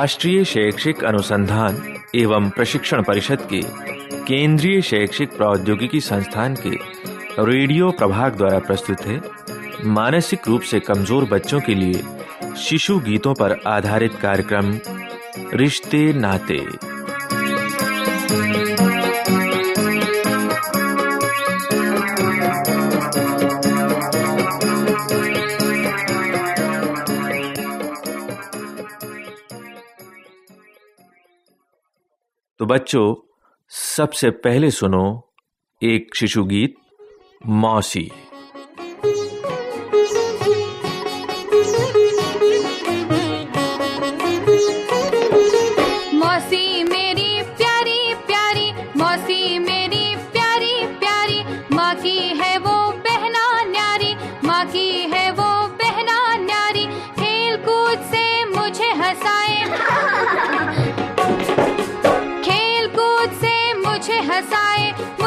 राष्ट्रीय शैक्षिक अनुसंधान एवं प्रशिक्षण परिषद के केंद्रीय शैक्षिक प्रौद्योगिकी संस्थान के रेडियो प्रभाग द्वारा प्रस्तुत है। मानसिक रूप से कमज़ोर बच्चों के लिए शिशु गीतों पर आधारित कार्यक्रम, रिश्ते नाते। तो बच्चों सबसे पहले सुनो एक शिशु गीत मौसी।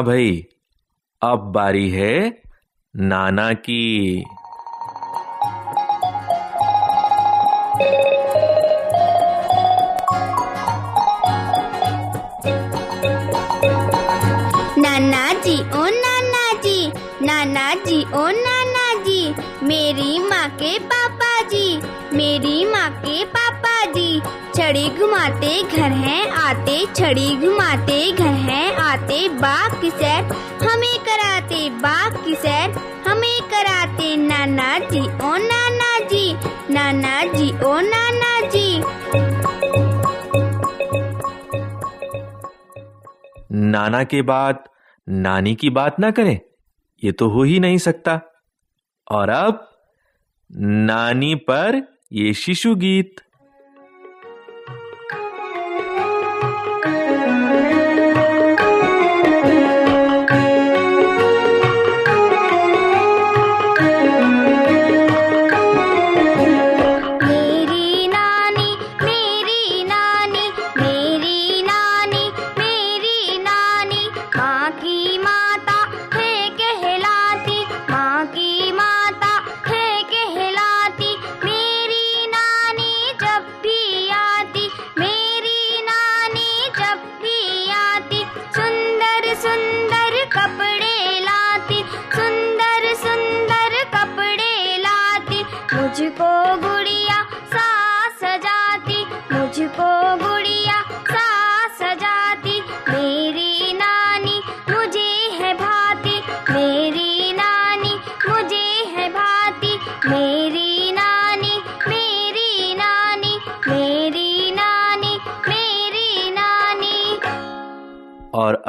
हाँ भाई, अब बारी है नाना की। नाना जी ओ नाना जी नाना जी ओ नाना जी मेरी माँ के पापा जी मेरी माँ के पापा जी। छड़ी घुमाते घर हैं, आते छड़ी घुमाते घर हैं, आते बाग की सैर, हमें कराते बाग की सैर, हमें कराते नाना जी, ओ नाना जी नाना जी, ओ नाना जी। नाना के बाद नानी की बात ना करें, ये तो हो ही नहीं सकता। और अब, नानी पर ये शिशु गीत।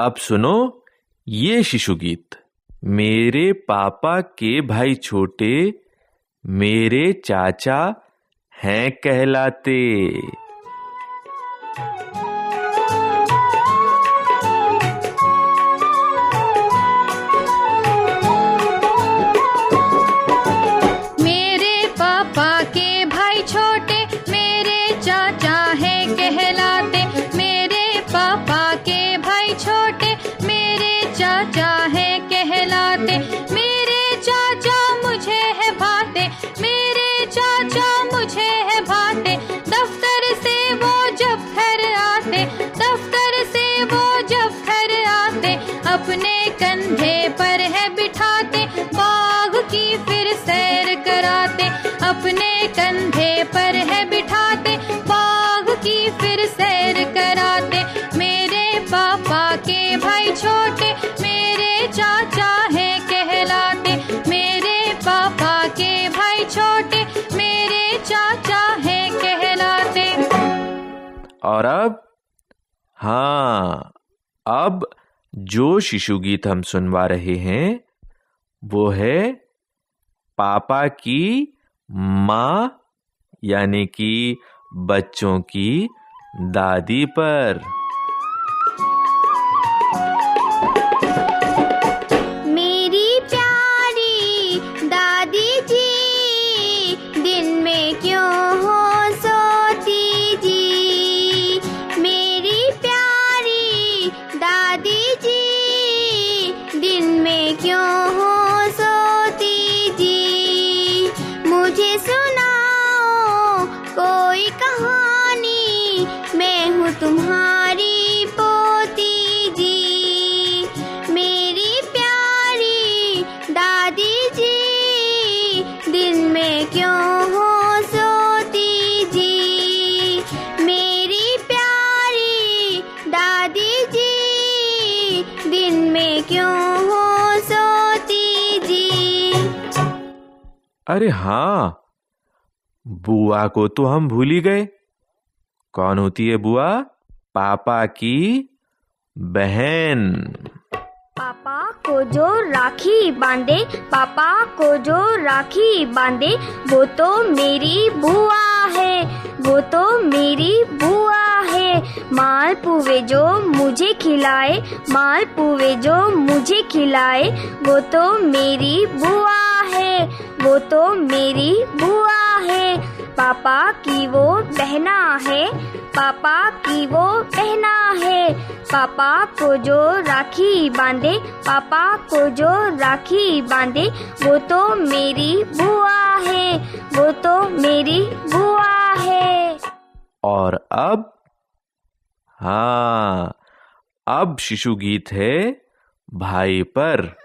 अब सुनो ये शिशु गीत मेरे पापा के भाई छोटे मेरे चाचा हैं कहलाते। अपने कंधे पर है बिठाते, बाघ की फिर सैर कराते। मेरे पापा के भाई छोटे, मेरे चाचा है कहलाते। मेरे पापा के भाई छोटे, मेरे चाचा है कहलाते। और अब? हाँ अब जो शिशु गीत हम सुनवा रहे हैं, वो है पापा की माँ यानी कि बच्चों की दादी पर। में क्यों हो सोती जी? अरे हाँ बुआ को तो हम भूल ही गए। कौन होती है बुआ? पापा की बहन। पापा को जो राखी बांधे पापा को जो राखी बांधे वो तो मेरी बुआ है। वो तो मेरी बुआ है। माल पुवे जो मुझे खिलाए, माल पुवे जो मुझे खिलाए, वो तो मेरी बुआ है। वो तो मेरी बुआ है। पापा की वो बहना है। पापा की वो बहना है। पापा को जो राखी बांधे, पापा को जो राखी बांधे, वो तो मेरी बुआ है। वो तो मेरी अब हाँ अब शिशु गीत है भाई पर।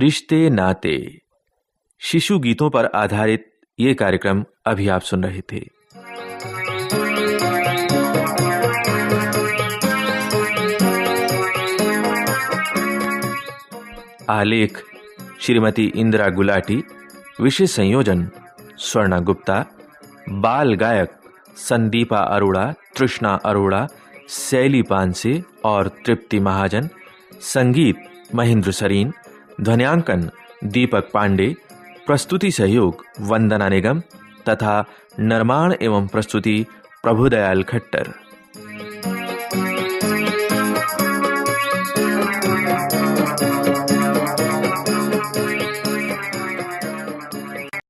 रिश्ते नाते। शिशु गीतों पर आधारित ये कार्यक्रम अभी आप सुन रहे थे। आलेख, श्रीमती इंदिरा गुलाटी, विशेष संयोजन, स्वर्णा गुप्ता, बाल गायक, संदीपा अरोड़ा, तृष्णा अरोड़ा, शैली पानसे और तृप्ति महाजन, संगीत महेंद्र सरीन ध्वनियांकन दीपक पांडे प्रस्तुति सहयोग वंदना निगम तथा निर्माण एवं प्रस्तुति प्रभुदयाल खट्टर।